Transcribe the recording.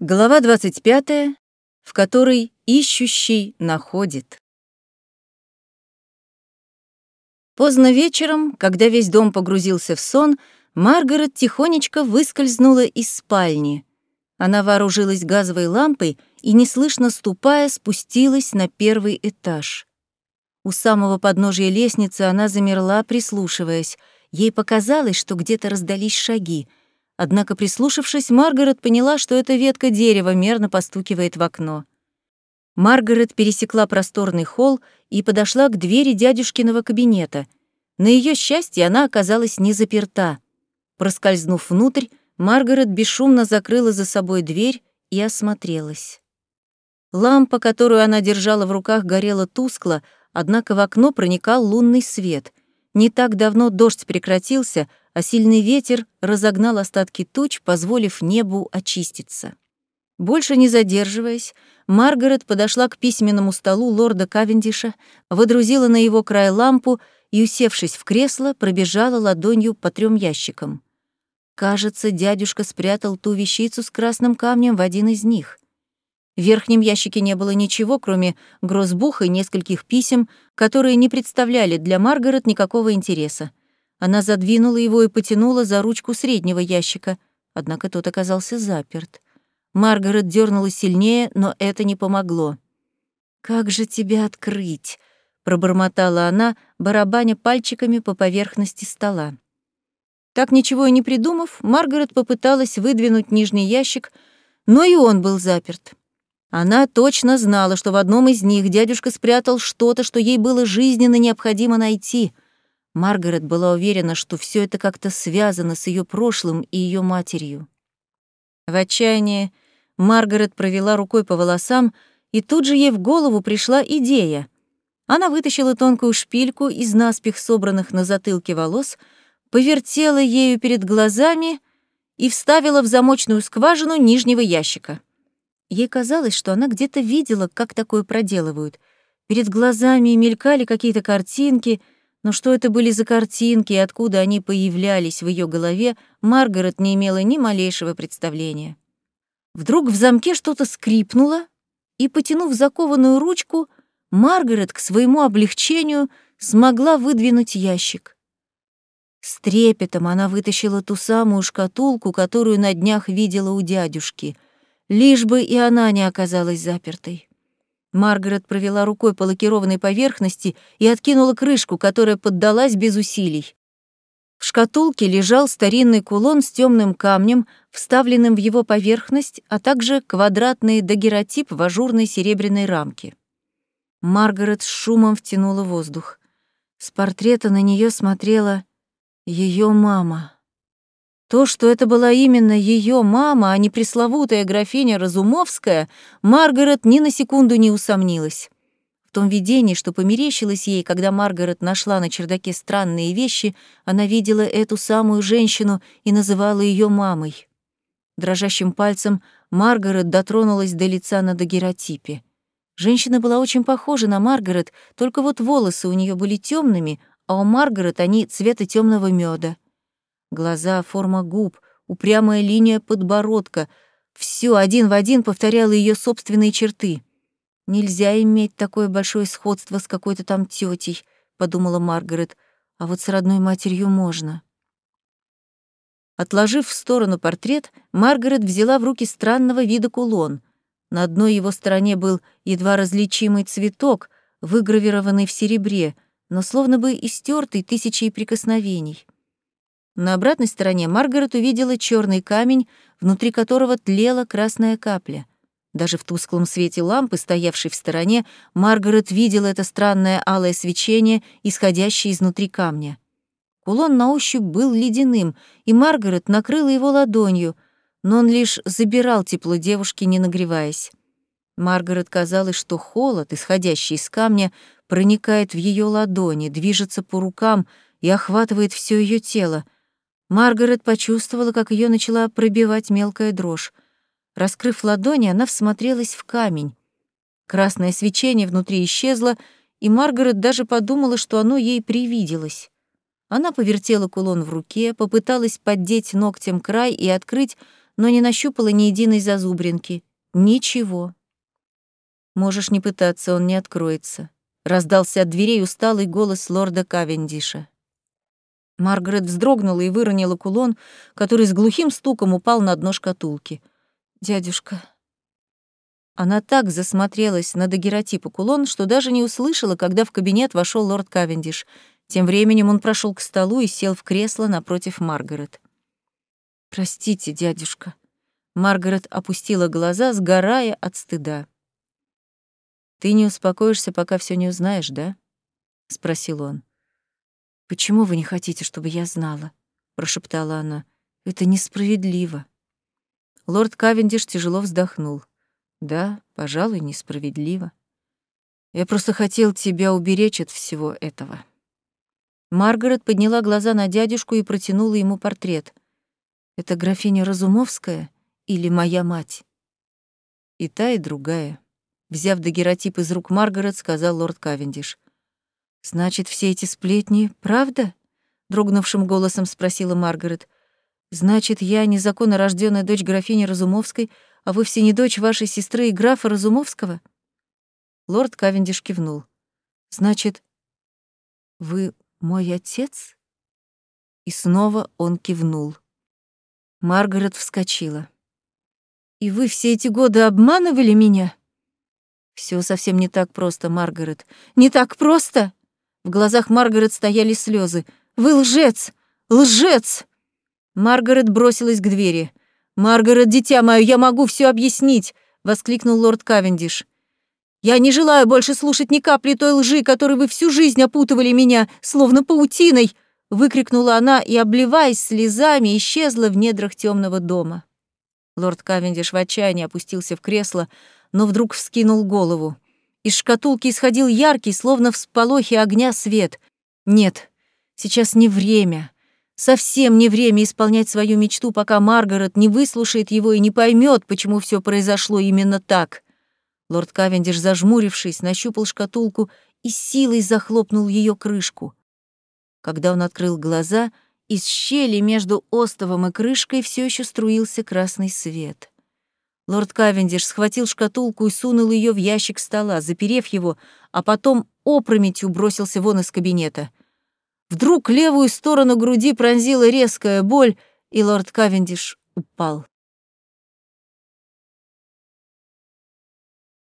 Глава 25, в которой ищущий находит. Поздно вечером, когда весь дом погрузился в сон, Маргарет тихонечко выскользнула из спальни. Она вооружилась газовой лампой и, неслышно ступая, спустилась на первый этаж. У самого подножия лестницы она замерла, прислушиваясь. Ей показалось, что где-то раздались шаги — Однако, прислушавшись, Маргарет поняла, что эта ветка дерева мерно постукивает в окно. Маргарет пересекла просторный холл и подошла к двери дядюшкиного кабинета. На ее счастье она оказалась не заперта. Проскользнув внутрь, Маргарет бесшумно закрыла за собой дверь и осмотрелась. Лампа, которую она держала в руках, горела тускло, однако в окно проникал лунный свет. Не так давно дождь прекратился, а сильный ветер разогнал остатки туч, позволив небу очиститься. Больше не задерживаясь, Маргарет подошла к письменному столу лорда Кавендиша, выдрузила на его край лампу и, усевшись в кресло, пробежала ладонью по трем ящикам. Кажется, дядюшка спрятал ту вещицу с красным камнем в один из них. В верхнем ящике не было ничего, кроме грозбуха и нескольких писем, которые не представляли для Маргарет никакого интереса. Она задвинула его и потянула за ручку среднего ящика, однако тот оказался заперт. Маргарет дернула сильнее, но это не помогло. «Как же тебя открыть?» — пробормотала она, барабаня пальчиками по поверхности стола. Так ничего и не придумав, Маргарет попыталась выдвинуть нижний ящик, но и он был заперт. Она точно знала, что в одном из них дядюшка спрятал что-то, что ей было жизненно необходимо найти — Маргарет была уверена, что все это как-то связано с ее прошлым и ее матерью. В отчаянии Маргарет провела рукой по волосам, и тут же ей в голову пришла идея. Она вытащила тонкую шпильку из наспех собранных на затылке волос, повертела ею перед глазами и вставила в замочную скважину нижнего ящика. Ей казалось, что она где-то видела, как такое проделывают. Перед глазами мелькали какие-то картинки — но что это были за картинки и откуда они появлялись в ее голове, Маргарет не имела ни малейшего представления. Вдруг в замке что-то скрипнуло, и, потянув закованную ручку, Маргарет к своему облегчению смогла выдвинуть ящик. С трепетом она вытащила ту самую шкатулку, которую на днях видела у дядюшки, лишь бы и она не оказалась запертой. Маргарет провела рукой по лакированной поверхности и откинула крышку, которая поддалась без усилий. В шкатулке лежал старинный кулон с темным камнем, вставленным в его поверхность, а также квадратный дагеротип в ажурной серебряной рамке. Маргарет с шумом втянула воздух. С портрета на нее смотрела ее мама. То, что это была именно ее мама, а не пресловутая графиня Разумовская, Маргарет ни на секунду не усомнилась. В том видении, что померещилось ей, когда Маргарет нашла на чердаке странные вещи, она видела эту самую женщину и называла ее мамой. Дрожащим пальцем Маргарет дотронулась до лица на дагеротипе. Женщина была очень похожа на Маргарет, только вот волосы у нее были темными, а у Маргарет они цвета темного меда. Глаза, форма губ, упрямая линия подбородка — все один в один повторяло ее собственные черты. «Нельзя иметь такое большое сходство с какой-то там тетей, подумала Маргарет, «а вот с родной матерью можно». Отложив в сторону портрет, Маргарет взяла в руки странного вида кулон. На одной его стороне был едва различимый цветок, выгравированный в серебре, но словно бы истертый тысячей прикосновений. На обратной стороне Маргарет увидела черный камень, внутри которого тлела красная капля. Даже в тусклом свете лампы, стоявшей в стороне, Маргарет видела это странное алое свечение, исходящее изнутри камня. Кулон на ощупь был ледяным, и Маргарет накрыла его ладонью, но он лишь забирал тепло девушки, не нагреваясь. Маргарет казалось, что холод, исходящий из камня, проникает в ее ладони, движется по рукам и охватывает все ее тело — Маргарет почувствовала, как ее начала пробивать мелкая дрожь. Раскрыв ладони, она всмотрелась в камень. Красное свечение внутри исчезло, и Маргарет даже подумала, что оно ей привиделось. Она повертела кулон в руке, попыталась поддеть ногтем край и открыть, но не нащупала ни единой зазубринки. Ничего. Можешь не пытаться, он не откроется. Раздался от дверей усталый голос лорда Кавендиша. Маргарет вздрогнула и выронила кулон, который с глухим стуком упал на дно шкатулки. «Дядюшка...» Она так засмотрелась на дагеротипа кулон, что даже не услышала, когда в кабинет вошел лорд Кавендиш. Тем временем он прошел к столу и сел в кресло напротив Маргарет. «Простите, дядюшка». Маргарет опустила глаза, сгорая от стыда. «Ты не успокоишься, пока все не узнаешь, да?» — спросил он. «Почему вы не хотите, чтобы я знала?» — прошептала она. «Это несправедливо». Лорд Кавендиш тяжело вздохнул. «Да, пожалуй, несправедливо. Я просто хотел тебя уберечь от всего этого». Маргарет подняла глаза на дядюшку и протянула ему портрет. «Это графиня Разумовская или моя мать?» «И та, и другая», — взяв дагеротип из рук Маргарет, сказал лорд Кавендиш. «Значит, все эти сплетни — правда?» — дрогнувшим голосом спросила Маргарет. «Значит, я незаконно рожденная дочь графини Разумовской, а вовсе не дочь вашей сестры и графа Разумовского?» Лорд Кавендиш кивнул. «Значит, вы мой отец?» И снова он кивнул. Маргарет вскочила. «И вы все эти годы обманывали меня?» Все совсем не так просто, Маргарет. Не так просто!» В глазах Маргарет стояли слезы. «Вы лжец! Лжец!» Маргарет бросилась к двери. «Маргарет, дитя мое, я могу все объяснить!» — воскликнул лорд Кавендиш. «Я не желаю больше слушать ни капли той лжи, которой вы всю жизнь опутывали меня, словно паутиной!» — выкрикнула она и, обливаясь слезами, исчезла в недрах темного дома. Лорд Кавендиш в отчаянии опустился в кресло, но вдруг вскинул голову. Из шкатулки исходил яркий, словно всполохи огня, свет. Нет, сейчас не время. Совсем не время исполнять свою мечту, пока Маргарет не выслушает его и не поймет, почему все произошло именно так. Лорд Кавендиш, зажмурившись, нащупал шкатулку и силой захлопнул ее крышку. Когда он открыл глаза, из щели между остовом и крышкой все еще струился красный свет. Лорд Кавендиш схватил шкатулку и сунул ее в ящик стола, заперев его, а потом опрометью бросился вон из кабинета. Вдруг левую сторону груди пронзила резкая боль, и лорд Кавендиш упал.